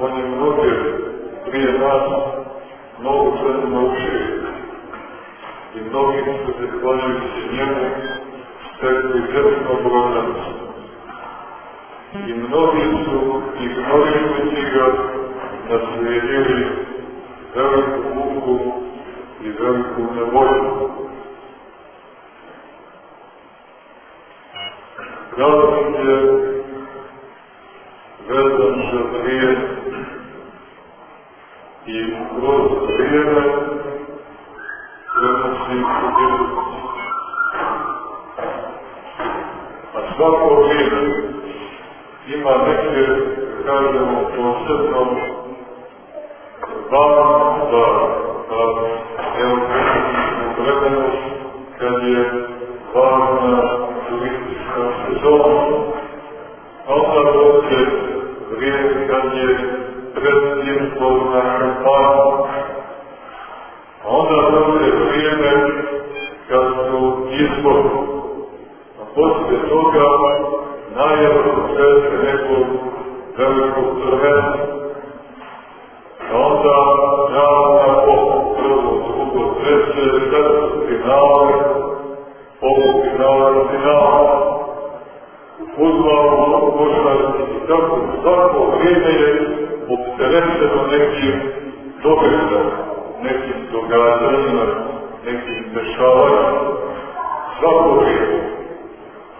On je mnoge prije nas mnogo sve naučio i mnogi su zahvaljujući njemu stekli vjerno blagodanost. I mnogi su ignorišujući ga naslijedili veliku muku i veliku nevolju. Praznik je vezan za vrijeme i kroz vrijeme prenosi vjerovost. A svako vrijeme ima neke, kažemo, posebno van stvari. Pa, evo, u vremenu, kad je važna turistička sezona, a onda dođe vrijeme kad je predizborna kampanja, a onda dođe vrijeme kad su izbori, a poslije toga nekog velikog prvenstva. A onda javna po prvo, drugo, treće, četvrto finale, ovo finale, finale. U futbalu, u košarci i tako svako opterećeno nekim događajima, nekim događanjima, nekim dešavanjima. Svako vrijeme.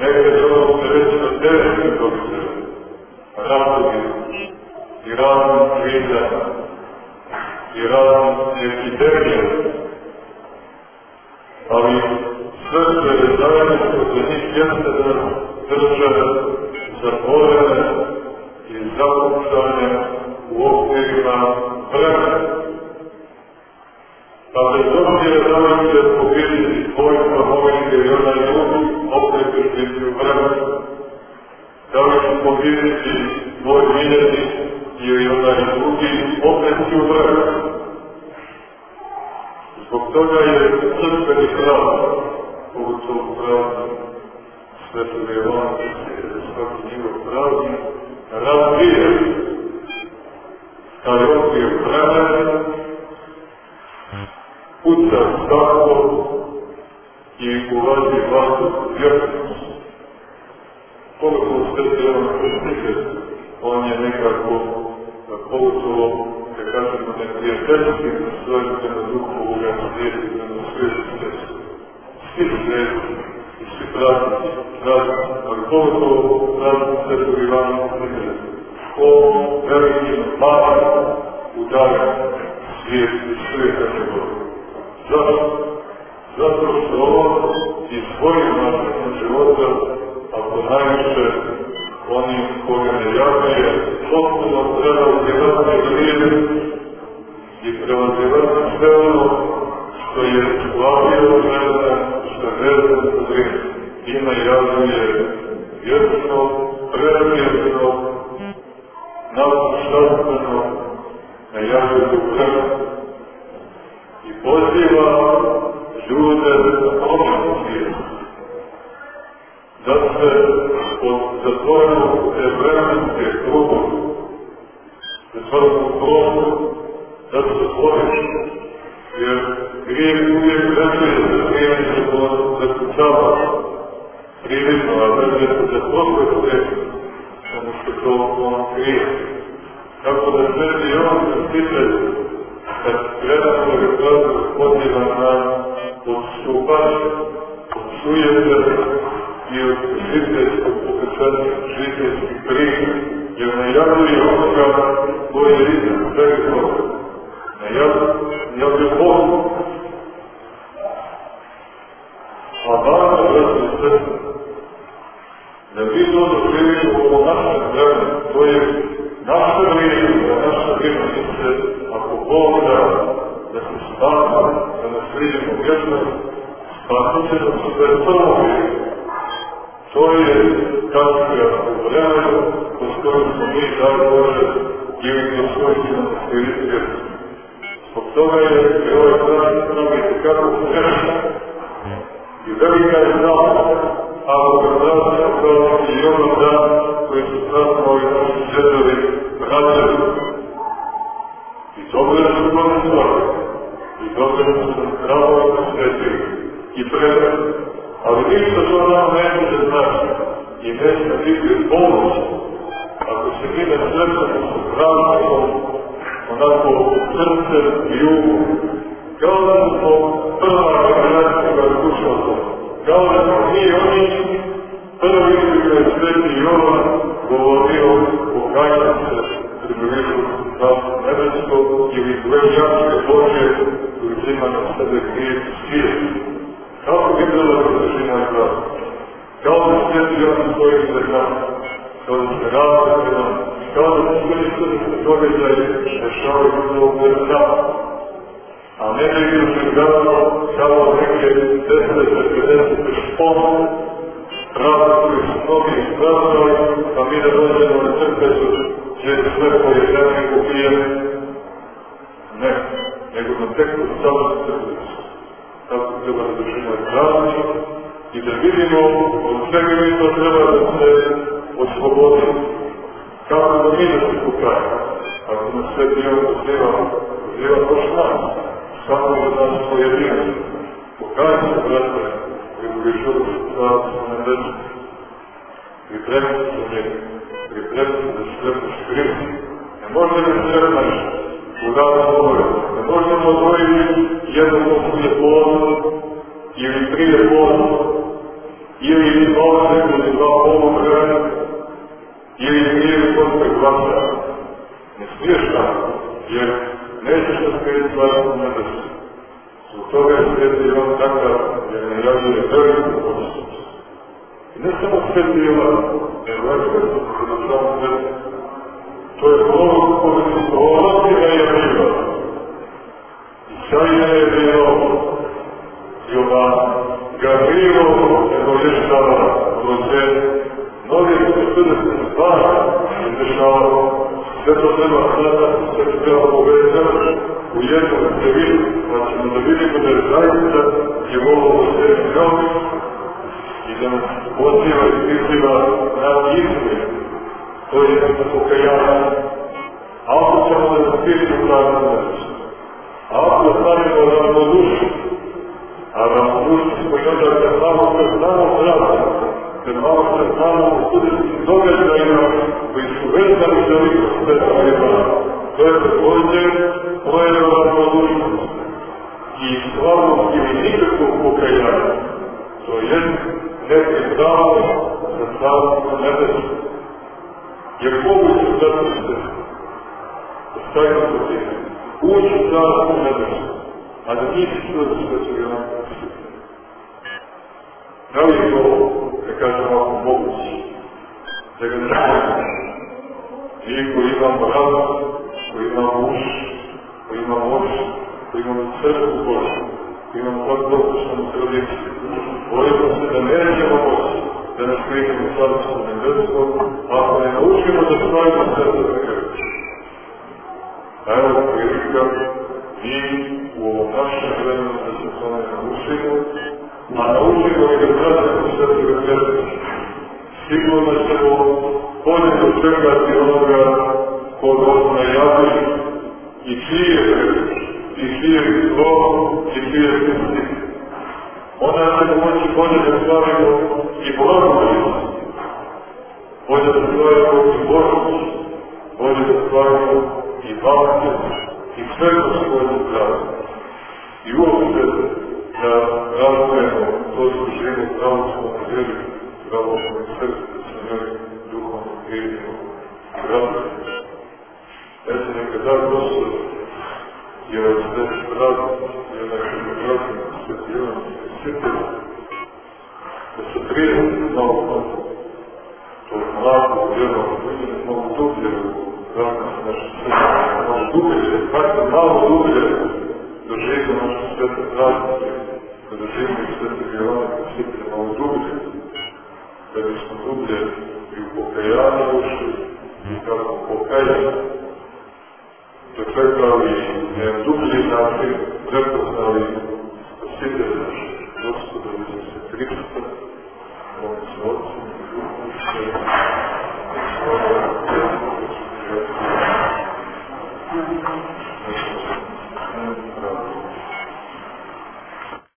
Nekad je ono opterećeno teškim događajima, ratovima i raznim krizama i raznim epidemijama. Ali sve što je zajedničko za njih jeste da drže zatvorene i je crkveni hram, pogotovo praznik Svetog Evangelija, svaki njegov praznik, razvije taj okvir vremena, puca staklo i ulazi vazduh vjernost. Koliko Sveti on je nekako pogotovo da kažemo neprijateljski duhu ovoga svijeta, prema svijetu svijeta. Svi svijeti i svi praznici, praznici, ali pogotovo praznici Svetog Ivana Klimera. Ko veliki mali udara svijet i svijeta njegove. Zašto? Zato što on i svojim načinom života, ako najviše oni koga ne javljaju, potpuno treba uzivati vrijeme i preuzivati sve ono što je slavio od zatvorenog te vremenske krugovi, zatvorenog prostoru, da se otvoriš, jer grijeh uvijek vezuje se vrijeme da zakucavaš prividno, a vezuje se za prošle sreće, ono što to on grije. Tako da sveti on krstitelj, kad gledamo i gledamo poziva na A važno, brate i sestre, da. Mi to doživimo u našem vremenu, to je naše da naše vrijeme se, ako Bog da, da se da nas vidimo da se prvo. To je katka u vremenu kroz koju smo mi, Bože, toga je i ovaj kako nam pravo i sretili i predali. Ali ništa to nam ne može znači i neće biti pomoć ako se mi ne srećamo sa pravnom, onako srcem i kao da smo prva generacija slušala, kao da smo mi oni prvi koji sveti Jovan da se sve što se dešavaju u vrstama. A ne da ih doživljavamo kao neke desete, pedesete špone, pravda koji su mnogi izglasali, pa mi da dođemo na crkvezu, gdje je sve pojednjeni ubijeni. Ne, nego na tekstu samo. Tako treba da držimo i pravni i da vidimo od čega mi to treba da se oslobodimo. Kako da mi da se pokajamo? Ako nas sve dio poziva, poziva baš nas, samo da nas pojedinimo. Pokajamo se, brate, i u višoru carstvo na nebesu. Pripremite se pripremite da sretneš Hrista. Ne može da sretneš u danu svoje, ne možemo odvojiti jedan poslije pola ili prije pola, ili ili dva ili prije posle glasa. Ne smiješ tako, jer nećeš da skrijeti carstvo na nebesu. Zbog toga je sveti Ivan takav, jer ne javljuje veliku posljednost. I ne samo sveti Ivan, ne veliku posljednost, na samom svetu. To je prorok koji su proroci ne javljivali. Isaija je bio Jovan, Gavrilo je dovještava roze, sve se stvari se dešavalo, sve to treba sada se treba povezati u cevilu, pa ćemo da vidimo da je zaista Jehovo sebi novi i da nas poziva i priziva na istinu. To je jedno pokajanje. Ako ćemo da nas biti u pravom nesu. Ako stavimo ravnodušu, a ravnodušu smo i onda malo kad znamo pravda, kad malo kad znamo u studijskim događajima koji su vezani za liku sveta Ivana, to je također projeva ravnodušnosti i slavnog ili nikakvog pokajanja. To je neke pravo za carstvo nebesu. Jer moguće zato se ostavimo kod tebe. Ući u carstvo nebesu, a da nisi što da sve će ga Da li je to, da kažem ovako, moguće? Da ga ne Mi koji imamo razum, koji imamo uš, koji imamo oči, koji imamo crkvu Božju, koji imamo tako dopuštenu tradiciju, bojimo se da nećemo moći da nas vidimo carstvo nebesko, ako ne naučimo da stavimo srce za krvić. A evo prilika, mi u ovom našem vremenu da se tome naučimo, a naučimo i da pratimo srce za krvić. Sigurno ćemo bolje dočekati onoga kod nas najavlji i čije i čije zlo, i čije pusti. Onda ćemo moći bolje da slavimo i blagodanost, bolje da slavimo i Božoć, bolje da slavimo i Baptist, i sve gospodine zdravlje. I uopšte da razvojemo to služenje pravoslovno vjeri, to mlako vjerno vidjeli malo dublje u praznici naše svete, malo dublje, kako malo dublje doživimo naše svete praznike, da doživimo Sveti Ivan Svjetitelj malo dublje, da bismo dublje i u pokajanju ušli i kako pokajanje dočekali jedan dublji način, prepoznali spasitelja Вот, вот.